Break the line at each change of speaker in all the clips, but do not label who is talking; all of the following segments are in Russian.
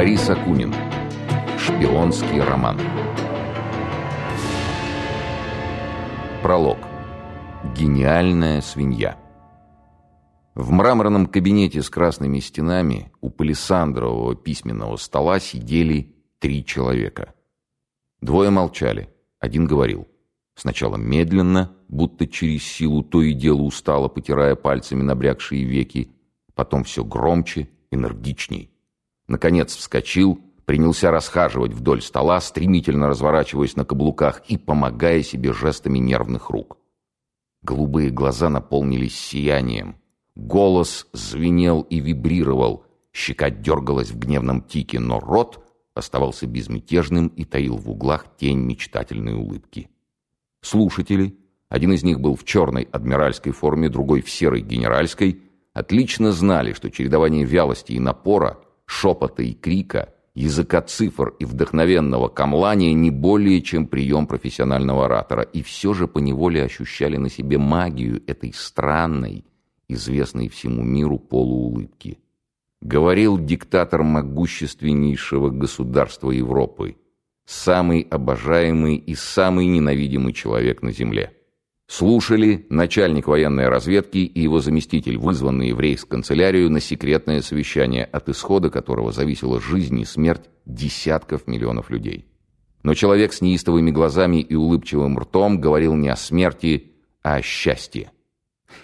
Борис Акунин. Шпионский роман. Пролог. Гениальная свинья. В мраморном кабинете с красными стенами у палисандрового письменного стола сидели три человека. Двое молчали, один говорил. Сначала медленно, будто через силу то и дело устало, потирая пальцами набрякшие веки, потом все громче, энергичней. Наконец вскочил, принялся расхаживать вдоль стола, стремительно разворачиваясь на каблуках и помогая себе жестами нервных рук. Голубые глаза наполнились сиянием. Голос звенел и вибрировал, щека дергалась в гневном тике, но рот оставался безмятежным и таил в углах тень мечтательной улыбки. Слушатели, один из них был в черной адмиральской форме, другой в серой генеральской, отлично знали, что чередование вялости и напора — шепота и крика, языка цифр и вдохновенного камлания не более чем прием профессионального оратора, и все же поневоле ощущали на себе магию этой странной, известной всему миру полуулыбки. Говорил диктатор могущественнейшего государства Европы, самый обожаемый и самый ненавидимый человек на земле. Слушали начальник военной разведки и его заместитель, вызванные в рейхсканцелярию на секретное совещание, от исхода которого зависела жизнь и смерть десятков миллионов людей. Но человек с неистовыми глазами и улыбчивым ртом говорил не о смерти, а о счастье.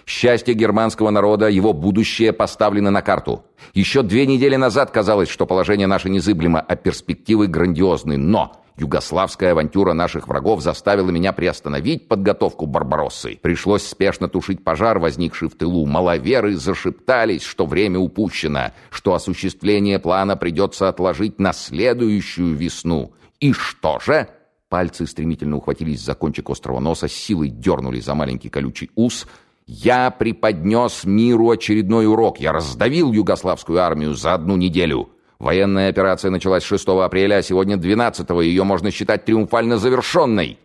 Счастье германского народа, его будущее поставлено на карту. Еще две недели назад казалось, что положение наше незыблемо, а перспективы грандиозны. Но Югославская авантюра наших врагов заставила меня приостановить подготовку Барбароссы. Пришлось спешно тушить пожар, возникший в тылу. Маловеры зашептались, что время упущено, что осуществление плана придется отложить на следующую весну. И что же? Пальцы стремительно ухватились за кончик острого носа, силой дернули за маленький колючий ус. Я преподнес миру очередной урок. Я раздавил югославскую армию за одну неделю. Военная операция началась 6 апреля, а сегодня 12 -го. Ее можно считать триумфально завершенной.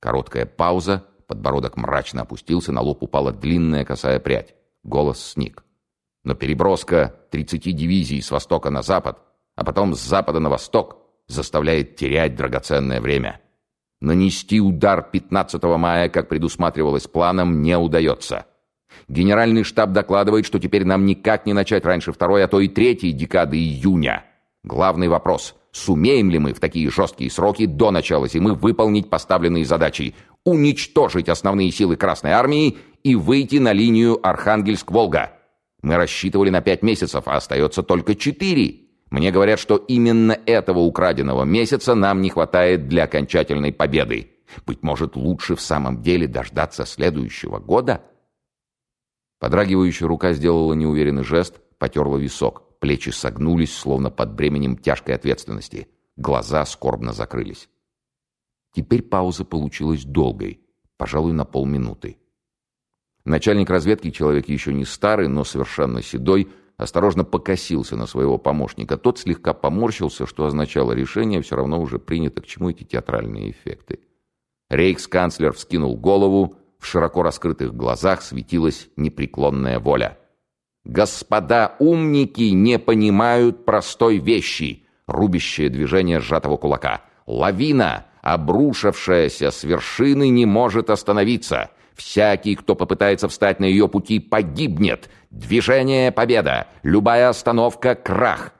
Короткая пауза, подбородок мрачно опустился, на лоб упала длинная косая прядь. Голос сник. Но переброска 30 дивизий с востока на запад, а потом с запада на восток, заставляет терять драгоценное время. Нанести удар 15 мая, как предусматривалось планом, не удается. Генеральный штаб докладывает, что теперь нам никак не начать раньше второй, а то и третьей декады июня. Главный вопрос – сумеем ли мы в такие жесткие сроки до начала зимы выполнить поставленные задачи, уничтожить основные силы Красной Армии и выйти на линию Архангельск-Волга? Мы рассчитывали на пять месяцев, а остается только четыре. Мне говорят, что именно этого украденного месяца нам не хватает для окончательной победы. Быть может, лучше в самом деле дождаться следующего года – Подрагивающая рука сделала неуверенный жест, потерла висок. Плечи согнулись, словно под бременем тяжкой ответственности. Глаза скорбно закрылись. Теперь пауза получилась долгой, пожалуй, на полминуты. Начальник разведки, человек еще не старый, но совершенно седой, осторожно покосился на своего помощника. Тот слегка поморщился, что означало решение, все равно уже принято, к чему эти театральные эффекты. Рейхсканцлер вскинул голову, в широко раскрытых глазах светилась непреклонная воля. «Господа умники не понимают простой вещи!» Рубящее движение сжатого кулака. «Лавина, обрушившаяся с вершины, не может остановиться!» Всякий, кто попытается встать на ее пути, погибнет. Движение — победа. Любая остановка — крах.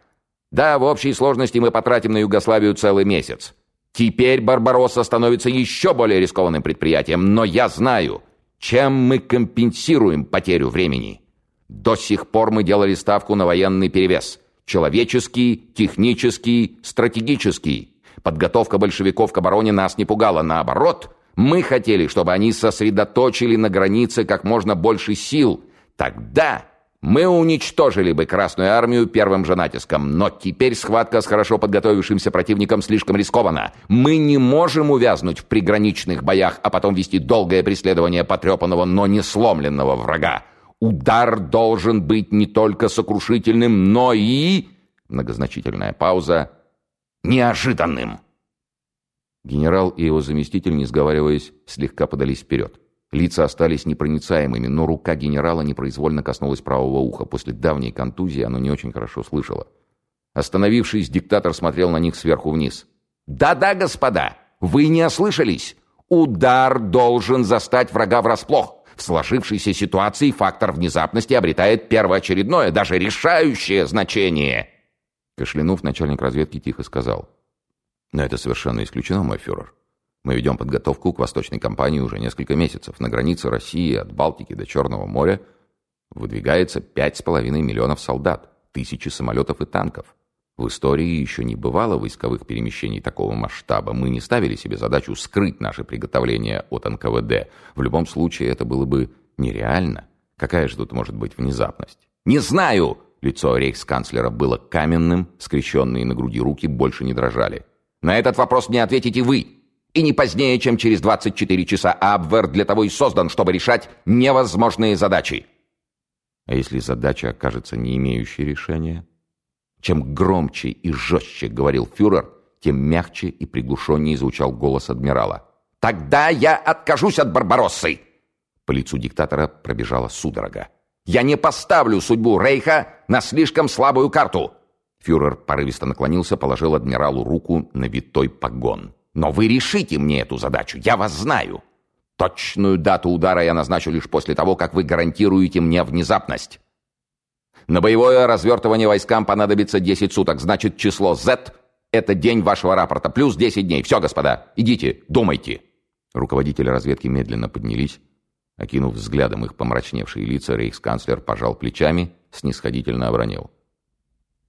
Да, в общей сложности мы потратим на Югославию целый месяц. Теперь «Барбаросса» становится еще более рискованным предприятием, но я знаю, чем мы компенсируем потерю времени. До сих пор мы делали ставку на военный перевес. Человеческий, технический, стратегический. Подготовка большевиков к обороне нас не пугала. Наоборот, мы хотели, чтобы они сосредоточили на границе как можно больше сил. Тогда мы уничтожили бы Красную Армию первым же натиском, но теперь схватка с хорошо подготовившимся противником слишком рискована. Мы не можем увязнуть в приграничных боях, а потом вести долгое преследование потрепанного, но не сломленного врага. Удар должен быть не только сокрушительным, но и... Многозначительная пауза. Неожиданным. Генерал и его заместитель, не сговариваясь, слегка подались вперед. Лица остались непроницаемыми, но рука генерала непроизвольно коснулась правого уха. После давней контузии оно не очень хорошо слышало. Остановившись, диктатор смотрел на них сверху вниз. «Да-да, господа, вы не ослышались. Удар должен застать врага врасплох. В сложившейся ситуации фактор внезапности обретает первоочередное, даже решающее значение». Кашлянув, начальник разведки тихо сказал. «Но это совершенно исключено, мой фюрер. Мы ведем подготовку к восточной кампании уже несколько месяцев. На границе России от Балтики до Черного моря выдвигается пять с половиной миллионов солдат, тысячи самолетов и танков. В истории еще не бывало войсковых перемещений такого масштаба. Мы не ставили себе задачу скрыть наши приготовления от НКВД. В любом случае это было бы нереально. Какая же тут может быть внезапность? «Не знаю!» Лицо рейхсканцлера было каменным, скрещенные на груди руки больше не дрожали. «На этот вопрос мне ответите вы!» И не позднее, чем через 24 часа Абвер для того и создан, чтобы решать невозможные задачи. А если задача окажется не имеющей решения? Чем громче и жестче говорил фюрер, тем мягче и приглушеннее звучал голос адмирала. «Тогда я откажусь от Барбароссы!» По лицу диктатора пробежала судорога. «Я не поставлю судьбу Рейха на слишком слабую карту!» Фюрер порывисто наклонился, положил адмиралу руку на витой погон. «Но вы решите мне эту задачу, я вас знаю!» «Точную дату удара я назначу лишь после того, как вы гарантируете мне внезапность!» На боевое развертывание войскам понадобится 10 суток. Значит, число Z — это день вашего рапорта. Плюс 10 дней. Все, господа, идите, думайте. Руководители разведки медленно поднялись. Окинув взглядом их помрачневшие лица, рейхсканцлер пожал плечами, снисходительно обронил.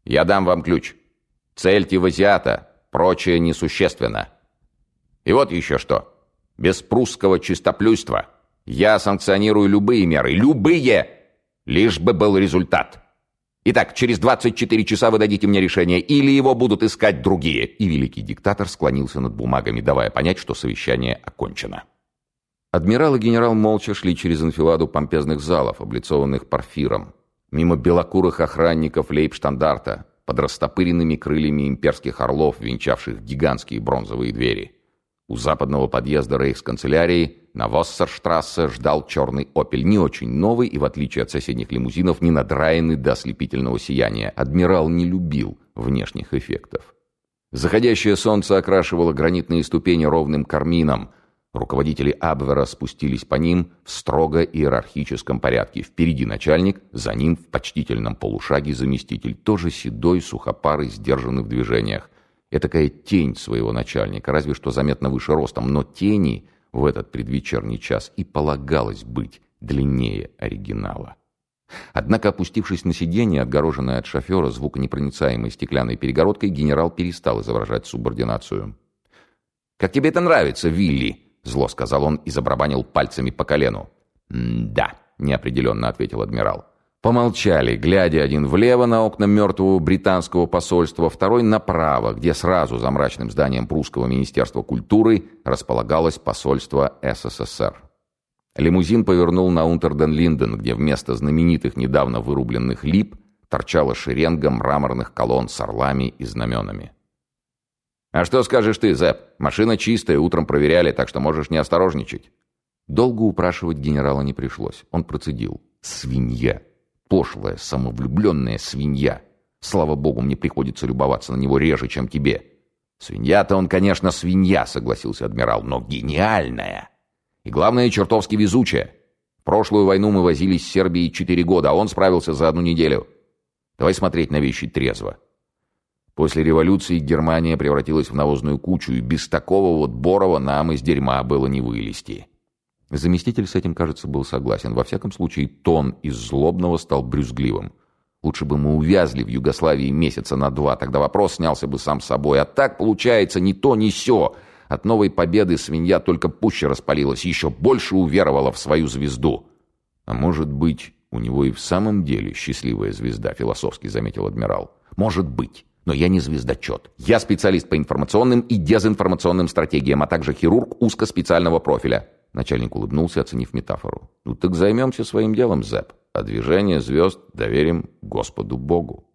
«Я дам вам ключ. Цельте в азиата. Прочее несущественно. И вот еще что. Без прусского чистоплюйства я санкционирую любые меры. Любые! Лишь бы был результат. Итак, через 24 часа вы дадите мне решение, или его будут искать другие». И великий диктатор склонился над бумагами, давая понять, что совещание окончено. Адмирал и генерал молча шли через анфиладу помпезных залов, облицованных парфиром, мимо белокурых охранников лейбштандарта, под растопыренными крыльями имперских орлов, венчавших гигантские бронзовые двери. У западного подъезда рейхсканцелярии на Воссерштрассе ждал черный «Опель», не очень новый и, в отличие от соседних лимузинов, не надраенный до ослепительного сияния. Адмирал не любил внешних эффектов. Заходящее солнце окрашивало гранитные ступени ровным кармином. Руководители Абвера спустились по ним в строго иерархическом порядке. Впереди начальник, за ним в почтительном полушаге заместитель, тоже седой, сухопарый, сдержанный в движениях. Этакая тень своего начальника, разве что заметно выше ростом, но тени в этот предвечерний час и полагалось быть длиннее оригинала. Однако, опустившись на сиденье, отгороженное от шофера звуконепроницаемой стеклянной перегородкой, генерал перестал изображать субординацию. «Как тебе это нравится, Вилли?» — зло сказал он и забарабанил пальцами по колену. «Да», — неопределенно ответил адмирал. Помолчали, глядя один влево на окна мертвого британского посольства, второй направо, где сразу за мрачным зданием прусского министерства культуры располагалось посольство СССР. Лимузин повернул на Унтерден-Линден, где вместо знаменитых недавно вырубленных лип торчала шеренга мраморных колонн с орлами и знаменами. «А что скажешь ты, Зэп? Машина чистая, утром проверяли, так что можешь не осторожничать». Долго упрашивать генерала не пришлось. Он процедил. «Свинья!» Пошлая, самовлюбленная свинья. Слава богу, мне приходится любоваться на него реже, чем тебе. Свинья-то он, конечно, свинья, согласился адмирал, но гениальная. И главное, чертовски везучая. Прошлую войну мы возились с Сербией четыре года, а он справился за одну неделю. Давай смотреть на вещи трезво. После революции Германия превратилась в навозную кучу, и без такого вот Борова нам из дерьма было не вылезти. Заместитель с этим, кажется, был согласен. Во всяком случае, тон из злобного стал брюзгливым. Лучше бы мы увязли в Югославии месяца на два, тогда вопрос снялся бы сам собой. А так, получается, ни то, ни сё. От новой победы свинья только пуще распалилась, еще больше уверовала в свою звезду. А может быть, у него и в самом деле счастливая звезда, философски заметил адмирал. Может быть. Но я не звездочет. Я специалист по информационным и дезинформационным стратегиям, а также хирург узкоспециального профиля. Начальник улыбнулся, оценив метафору. «Ну так займемся своим делом, Зэп, а движение звезд доверим Господу Богу».